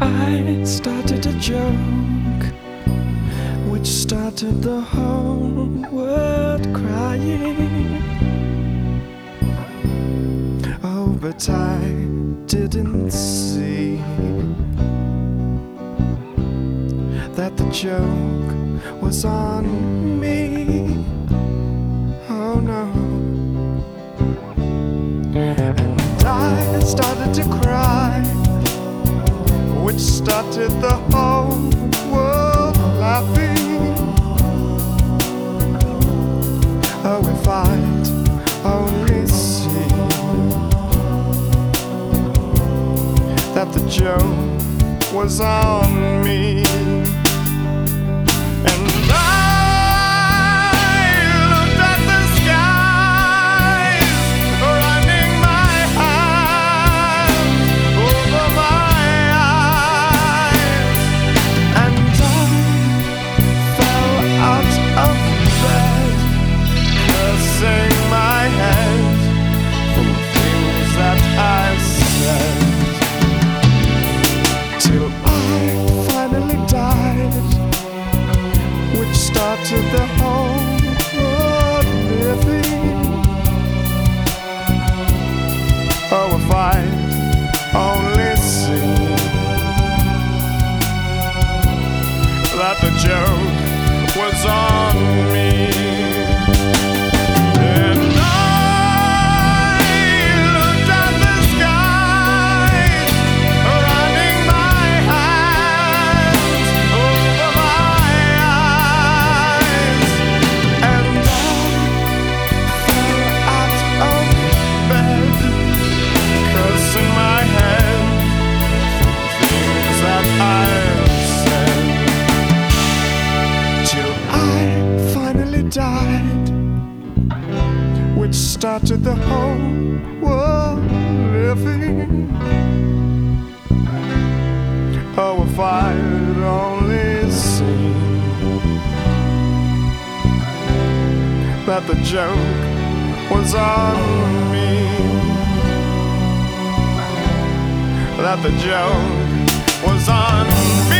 I started a joke, which started the whole world crying. Oh, but I didn't see that the joke was on me. Started to cry, which started the whole world laughing. Oh, if I'd only see that the joke was on me. And I which started the died which started the whole world living. Oh, if I'd only seen that the joke was on me, that the joke was on